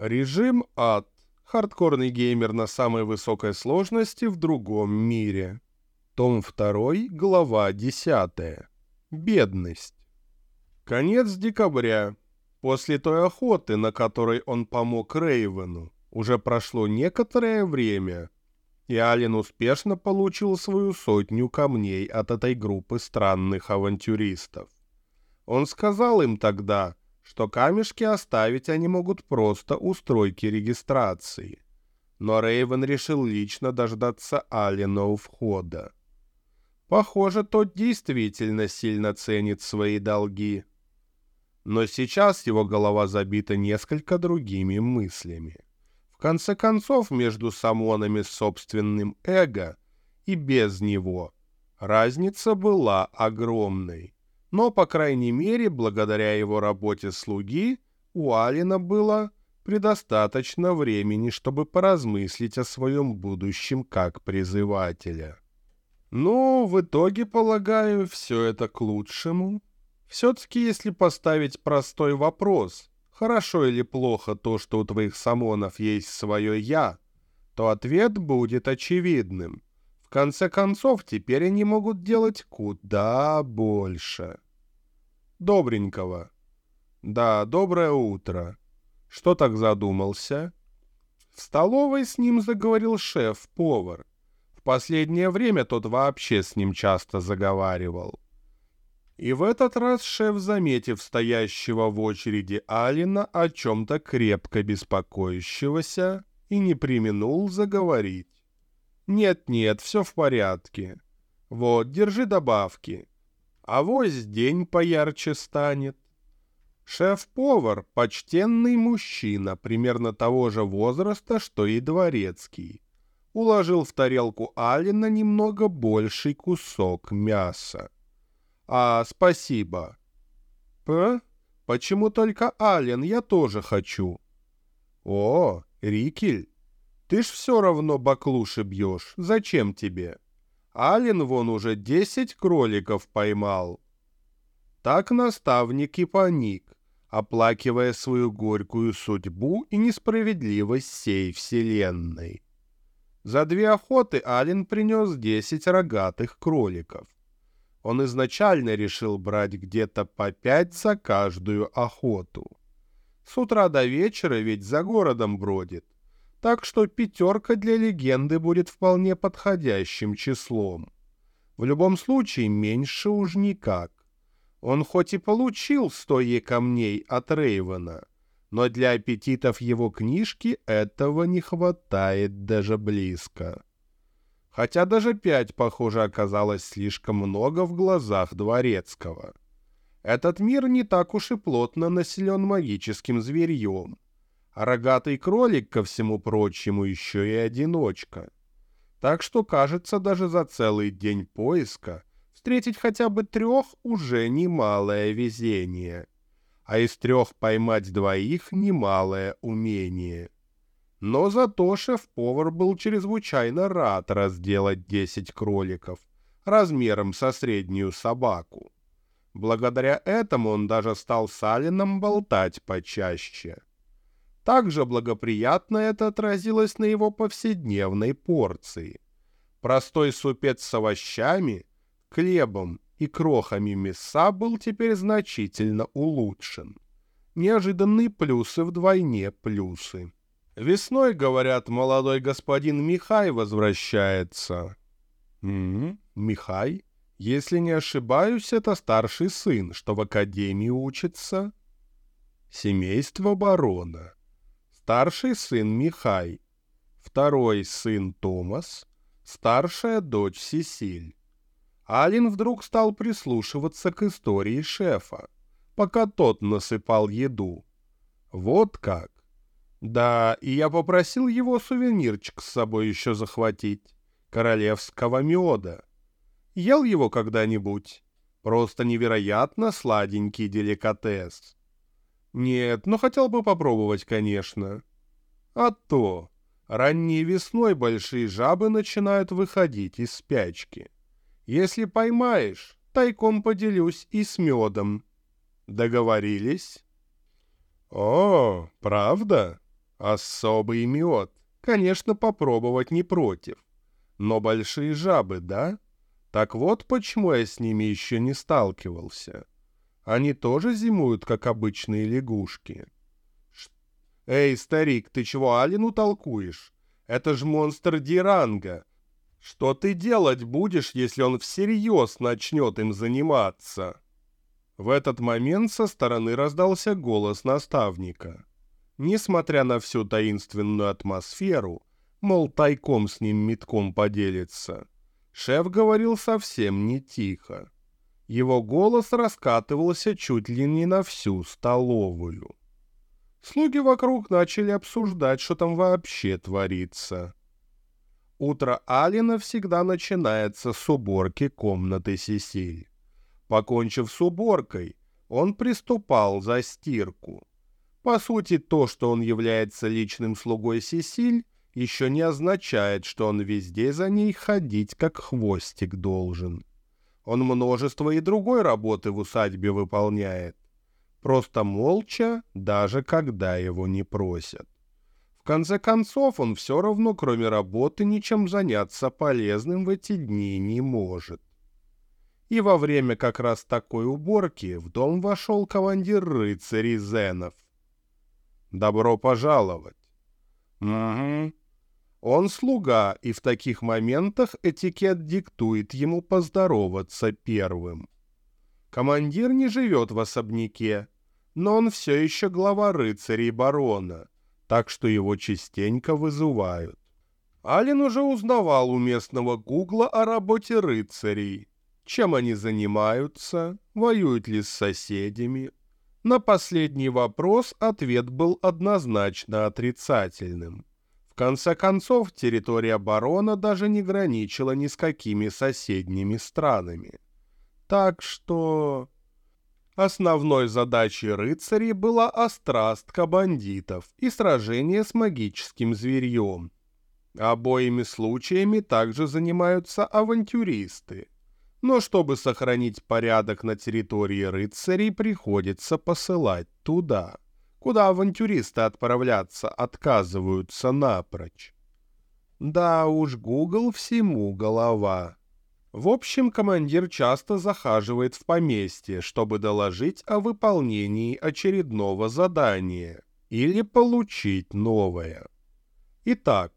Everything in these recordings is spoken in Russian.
Режим ад. Хардкорный геймер на самой высокой сложности в другом мире. Том 2, глава 10. Бедность. Конец декабря. После той охоты, на которой он помог Рейвену, уже прошло некоторое время, и Ален успешно получил свою сотню камней от этой группы странных авантюристов. Он сказал им тогда, что камешки оставить они могут просто у стройки регистрации. Но Рейвен решил лично дождаться Алина у входа. Похоже, тот действительно сильно ценит свои долги. Но сейчас его голова забита несколько другими мыслями. В конце концов, между самонами с собственным эго и без него разница была огромной. Но, по крайней мере, благодаря его работе слуги, у Алина было предостаточно времени, чтобы поразмыслить о своем будущем как призывателя. Ну, в итоге, полагаю, все это к лучшему. Все-таки, если поставить простой вопрос, хорошо или плохо то, что у твоих самонов есть свое «я», то ответ будет очевидным. Конце концов, теперь они могут делать куда больше. Добренького. Да, доброе утро. Что так задумался? В столовой с ним заговорил шеф-повар. В последнее время тот вообще с ним часто заговаривал. И в этот раз шеф, заметив стоящего в очереди Алина, о чем-то крепко беспокоящегося, и не применул заговорить. «Нет-нет, все в порядке. Вот, держи добавки. А вось день поярче станет». Шеф-повар — почтенный мужчина, примерно того же возраста, что и дворецкий уложил в тарелку Алина немного больший кусок мяса. «А, спасибо». «П? Почему только Ален? Я тоже хочу». «О, Рикель, ты ж все равно баклуши бьешь. Зачем тебе? Ален вон уже десять кроликов поймал». Так наставник и паник, оплакивая свою горькую судьбу и несправедливость всей вселенной. За две охоты Ален принес десять рогатых кроликов. Он изначально решил брать где-то по пять за каждую охоту. С утра до вечера ведь за городом бродит, так что пятерка для легенды будет вполне подходящим числом. В любом случае, меньше уж никак. Он хоть и получил сто камней от Рейвена, но для аппетитов его книжки этого не хватает даже близко. Хотя даже пять, похоже, оказалось слишком много в глазах Дворецкого. Этот мир не так уж и плотно населен магическим зверьем, а рогатый кролик, ко всему прочему, еще и одиночка. Так что, кажется, даже за целый день поиска встретить хотя бы трех уже немалое везение а из трех поймать двоих — немалое умение. Но зато шеф-повар был чрезвычайно рад разделать десять кроликов размером со среднюю собаку. Благодаря этому он даже стал с Алином болтать почаще. Также благоприятно это отразилось на его повседневной порции. Простой супец с овощами, хлебом и крохами мяса был теперь значительно улучшен. Неожиданные плюсы вдвойне плюсы. Весной, говорят, молодой господин Михай возвращается. М -м, Михай? Если не ошибаюсь, это старший сын, что в академии учится. Семейство барона. Старший сын Михай. Второй сын Томас. Старшая дочь Сесиль. Алин вдруг стал прислушиваться к истории шефа, пока тот насыпал еду. Вот как. Да, и я попросил его сувенирчик с собой еще захватить. Королевского меда. Ел его когда-нибудь? Просто невероятно сладенький деликатес. Нет, но хотел бы попробовать, конечно. А то. Ранней весной большие жабы начинают выходить из спячки. Если поймаешь, тайком поделюсь и с медом. Договорились? О, правда? Особый мед. Конечно, попробовать не против. Но большие жабы, да? Так вот почему я с ними еще не сталкивался. Они тоже зимуют, как обычные лягушки. Эй, старик, ты чего Алину толкуешь? Это ж монстр Диранга. Что ты делать будешь, если он всерьез начнет им заниматься? В этот момент со стороны раздался голос наставника. Несмотря на всю таинственную атмосферу, мол, тайком с ним метком поделиться, шеф говорил совсем не тихо. Его голос раскатывался чуть ли не на всю столовую. Слуги вокруг начали обсуждать, что там вообще творится. Утро Алина всегда начинается с уборки комнаты Сесиль. Покончив с уборкой, он приступал за стирку. По сути, то, что он является личным слугой Сесиль, еще не означает, что он везде за ней ходить как хвостик должен. Он множество и другой работы в усадьбе выполняет. Просто молча, даже когда его не просят. В конце концов, он все равно, кроме работы, ничем заняться полезным в эти дни не может. И во время как раз такой уборки в дом вошел командир рыцарей Зенов — Добро пожаловать. Угу. Он слуга, и в таких моментах этикет диктует ему поздороваться первым. Командир не живет в особняке, но он все еще глава рыцарей барона, так что его частенько вызывают. Ален уже узнавал у местного гугла о работе рыцарей, чем они занимаются, воюют ли с соседями, на последний вопрос ответ был однозначно отрицательным. Конце концов, территория барона даже не граничила ни с какими соседними странами. Так что... Основной задачей рыцарей была острастка бандитов и сражение с магическим зверьем. Обоими случаями также занимаются авантюристы — но чтобы сохранить порядок на территории рыцарей, приходится посылать туда, куда авантюристы отправляться отказываются напрочь. Да уж, Гугл всему голова. В общем, командир часто захаживает в поместье, чтобы доложить о выполнении очередного задания или получить новое. Итак,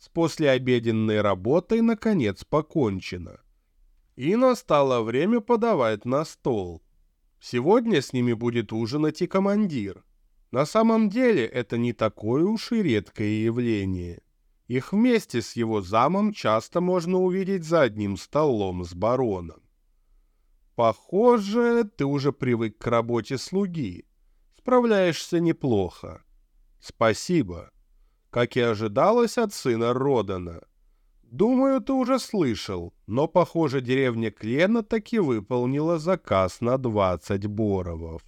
с послеобеденной работой наконец покончено — и настало время подавать на стол. Сегодня с ними будет ужинать и командир. На самом деле это не такое уж и редкое явление. Их вместе с его замом часто можно увидеть за одним столом с бароном. Похоже, ты уже привык к работе слуги. Справляешься неплохо. Спасибо. Как и ожидалось от сына Родана. Думаю, ты уже слышал, но, похоже, деревня Клена таки выполнила заказ на 20 боровов.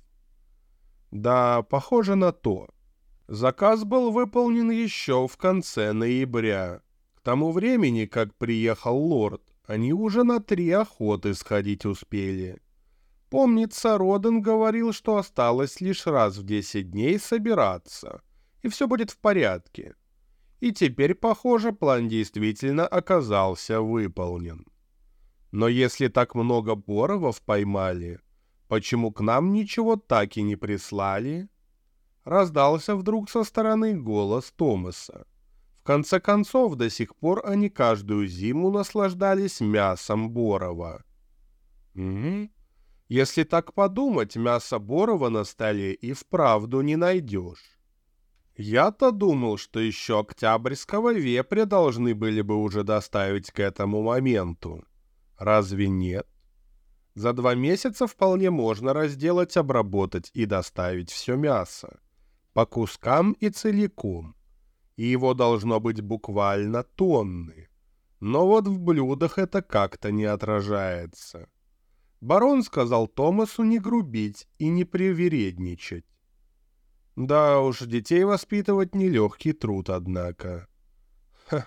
Да, похоже на то. Заказ был выполнен еще в конце ноября. К тому времени, как приехал лорд, они уже на три охоты сходить успели. Помнится, Роден говорил, что осталось лишь раз в 10 дней собираться, и все будет в порядке и теперь, похоже, план действительно оказался выполнен. Но если так много боровов поймали, почему к нам ничего так и не прислали? Раздался вдруг со стороны голос Томаса. В конце концов, до сих пор они каждую зиму наслаждались мясом борова. Угу. Если так подумать, мясо борова на столе и вправду не найдешь. Я-то думал, что еще октябрьского вепря должны были бы уже доставить к этому моменту. Разве нет? За два месяца вполне можно разделать, обработать и доставить все мясо. По кускам и целиком. И его должно быть буквально тонны. Но вот в блюдах это как-то не отражается. Барон сказал Томасу не грубить и не привередничать. Да уж, детей воспитывать нелегкий труд, однако. Ха,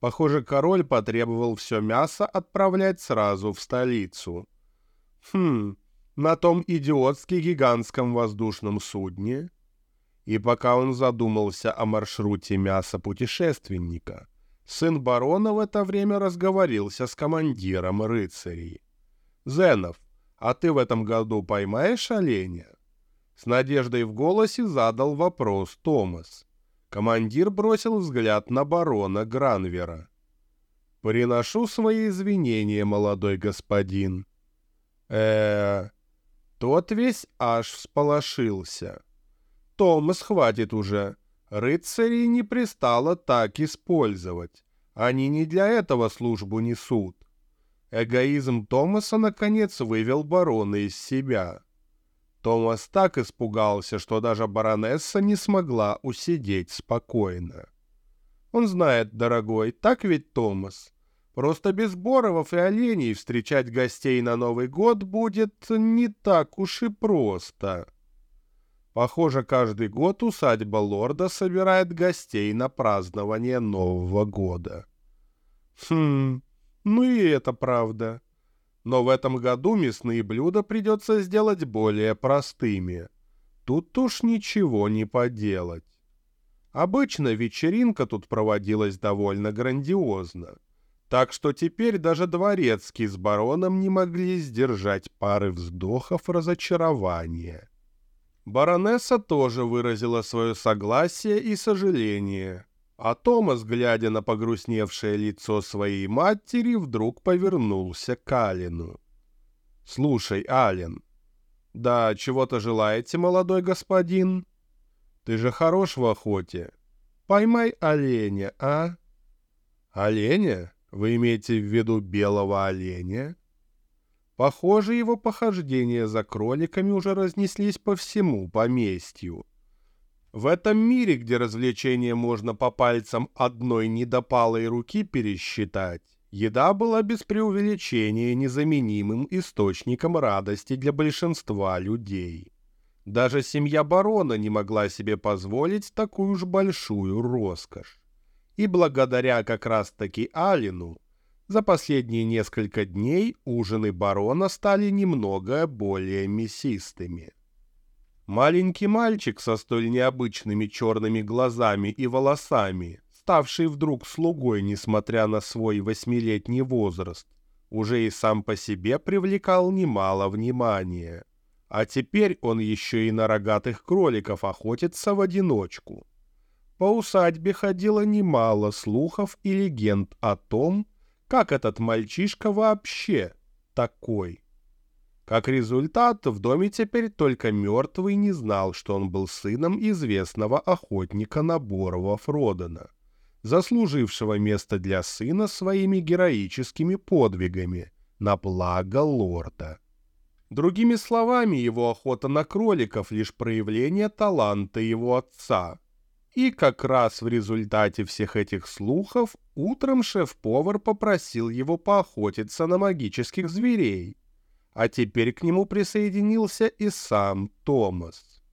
похоже, король потребовал все мясо отправлять сразу в столицу. Хм, на том идиотски гигантском воздушном судне? И пока он задумался о маршруте мяса путешественника, сын барона в это время разговорился с командиром рыцарей. «Зенов, а ты в этом году поймаешь оленя?» С надеждой в голосе задал вопрос Томас. Командир бросил взгляд на барона Гранвера. «Приношу свои извинения, молодой господин». Э Тот весь аж всполошился. «Томас, хватит уже. Рыцарей не пристало так использовать. Они не для этого службу несут». Эгоизм Томаса наконец вывел барона из себя. Томас так испугался, что даже баронесса не смогла усидеть спокойно. Он знает, дорогой, так ведь, Томас? Просто без боровов и оленей встречать гостей на Новый год будет не так уж и просто. Похоже, каждый год усадьба лорда собирает гостей на празднование Нового года. Хм, ну и это правда но в этом году мясные блюда придется сделать более простыми. Тут уж ничего не поделать. Обычно вечеринка тут проводилась довольно грандиозно, так что теперь даже дворецкий с бароном не могли сдержать пары вздохов разочарования. Баронесса тоже выразила свое согласие и сожаление, а Томас, глядя на погрустневшее лицо своей матери, вдруг повернулся к Алину. «Слушай, Ален, да чего-то желаете, молодой господин? Ты же хорош в охоте. Поймай оленя, а?» «Оленя? Вы имеете в виду белого оленя?» Похоже, его похождения за кроликами уже разнеслись по всему поместью. В этом мире, где развлечения можно по пальцам одной недопалой руки пересчитать, еда была без преувеличения незаменимым источником радости для большинства людей. Даже семья барона не могла себе позволить такую уж большую роскошь. И благодаря как раз-таки Алину, за последние несколько дней ужины барона стали немного более мясистыми. Маленький мальчик со столь необычными черными глазами и волосами, ставший вдруг слугой, несмотря на свой восьмилетний возраст, уже и сам по себе привлекал немало внимания. А теперь он еще и на рогатых кроликов охотится в одиночку. По усадьбе ходило немало слухов и легенд о том, как этот мальчишка вообще такой. Как результат, в доме теперь только мертвый не знал, что он был сыном известного охотника Наборова Фродена, заслужившего место для сына своими героическими подвигами на благо лорда. Другими словами, его охота на кроликов — лишь проявление таланта его отца. И как раз в результате всех этих слухов утром шеф-повар попросил его поохотиться на магических зверей — а теперь к нему присоединился и сам Томас.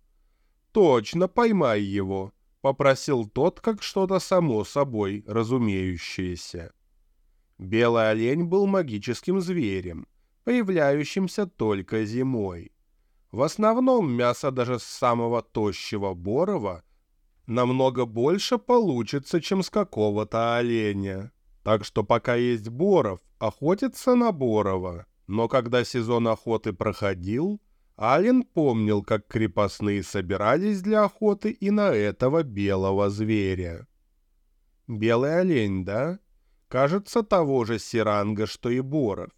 «Точно, поймай его», — попросил тот, как что-то само собой разумеющееся. Белый олень был магическим зверем, появляющимся только зимой. В основном мясо даже самого тощего борова намного больше получится, чем с какого-то оленя. Так что пока есть боров, охотиться на борова но когда сезон охоты проходил, Ален помнил, как крепостные собирались для охоты и на этого белого зверя. Белый олень, да? Кажется, того же Сиранга, что и Боров.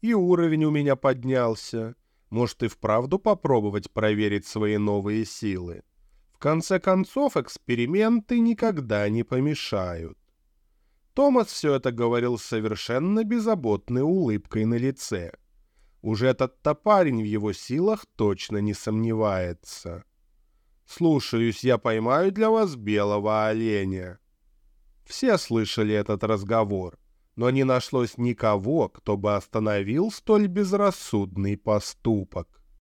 И уровень у меня поднялся. Может и вправду попробовать проверить свои новые силы. Конце концов, эксперименты никогда не помешают. Томас все это говорил с совершенно беззаботной улыбкой на лице. Уже этот-то парень в его силах точно не сомневается. «Слушаюсь, я поймаю для вас белого оленя». Все слышали этот разговор, но не нашлось никого, кто бы остановил столь безрассудный поступок.